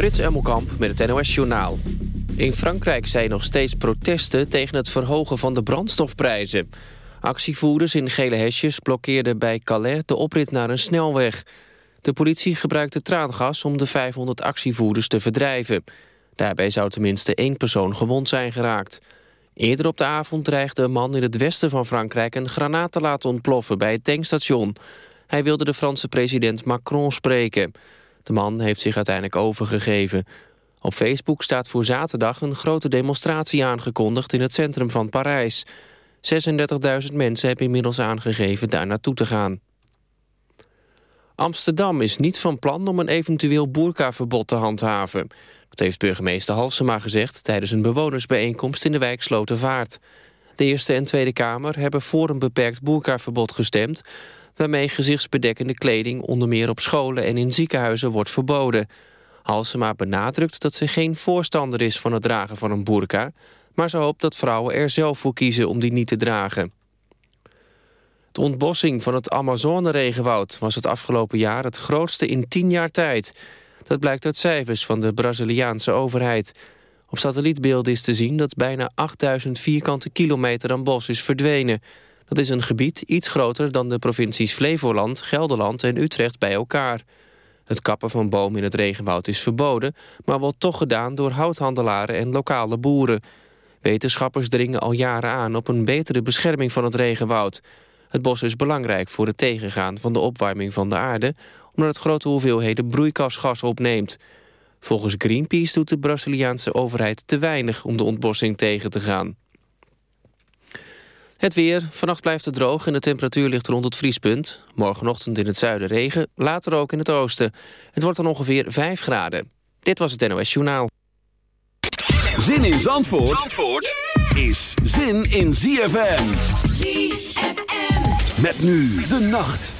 Frits Emmelkamp met het NOS-journaal. In Frankrijk zijn nog steeds protesten tegen het verhogen van de brandstofprijzen. Actievoerders in gele hesjes blokkeerden bij Calais de oprit naar een snelweg. De politie gebruikte traangas om de 500 actievoerders te verdrijven. Daarbij zou tenminste één persoon gewond zijn geraakt. Eerder op de avond dreigde een man in het westen van Frankrijk... een granaat te laten ontploffen bij het tankstation. Hij wilde de Franse president Macron spreken... De man heeft zich uiteindelijk overgegeven. Op Facebook staat voor zaterdag een grote demonstratie aangekondigd in het centrum van Parijs. 36.000 mensen hebben inmiddels aangegeven daar naartoe te gaan. Amsterdam is niet van plan om een eventueel boerkaverbod te handhaven. Dat heeft burgemeester Halsema gezegd tijdens een bewonersbijeenkomst in de wijk Slotervaart. De Eerste en Tweede Kamer hebben voor een beperkt boerkaverbod gestemd waarmee gezichtsbedekkende kleding onder meer op scholen en in ziekenhuizen wordt verboden. Halsema benadrukt dat ze geen voorstander is van het dragen van een burka, maar ze hoopt dat vrouwen er zelf voor kiezen om die niet te dragen. De ontbossing van het Amazone-regenwoud was het afgelopen jaar het grootste in tien jaar tijd. Dat blijkt uit cijfers van de Braziliaanse overheid. Op satellietbeelden is te zien dat bijna 8000 vierkante kilometer aan bos is verdwenen. Dat is een gebied iets groter dan de provincies Flevoland, Gelderland en Utrecht bij elkaar. Het kappen van bomen in het regenwoud is verboden... maar wordt toch gedaan door houthandelaren en lokale boeren. Wetenschappers dringen al jaren aan op een betere bescherming van het regenwoud. Het bos is belangrijk voor het tegengaan van de opwarming van de aarde... omdat het grote hoeveelheden broeikasgas opneemt. Volgens Greenpeace doet de Braziliaanse overheid te weinig om de ontbossing tegen te gaan. Het weer. Vannacht blijft het droog en de temperatuur ligt rond het vriespunt. Morgenochtend in het zuiden regen, later ook in het oosten. Het wordt dan ongeveer 5 graden. Dit was het NOS Journaal. Zin in Zandvoort, Zandvoort is zin in ZFM. ZFM. Met nu de nacht.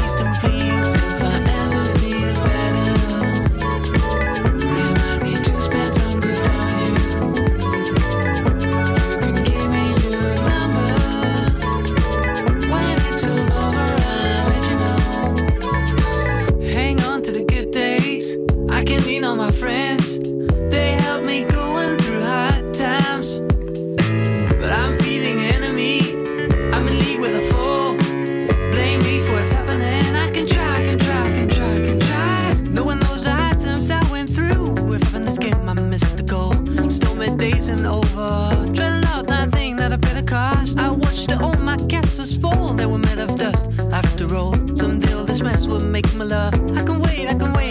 All will make my love. I can wait, I can wait,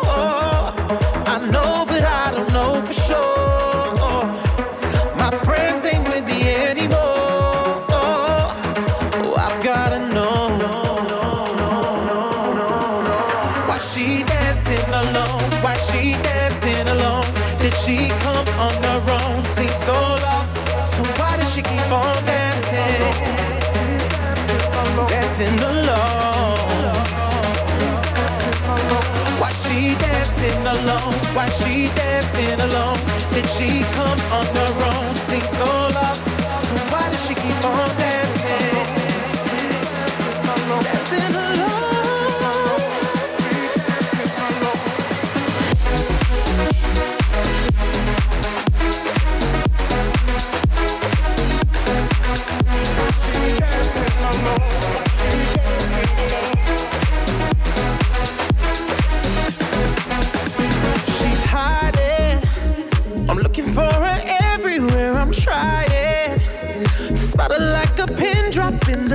I know, but I don't know for sure. she dancing alone? Did she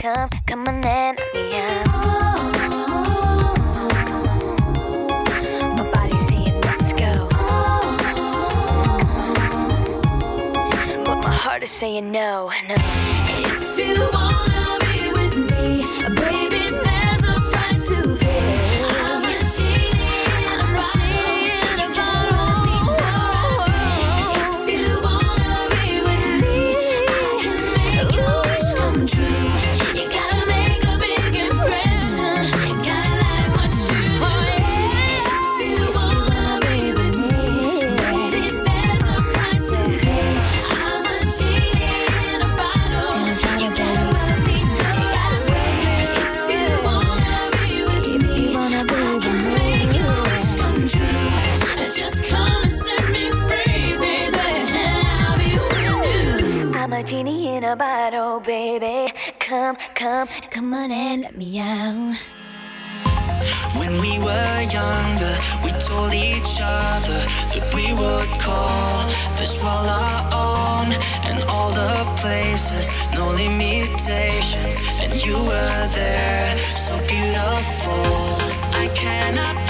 come come on in, yeah. My saying let's go, but my heart is saying no, no. If you someone and let me out. When we were younger, we told each other that we would call this world our own, and all the places, no limitations, and you were there, so beautiful. I cannot.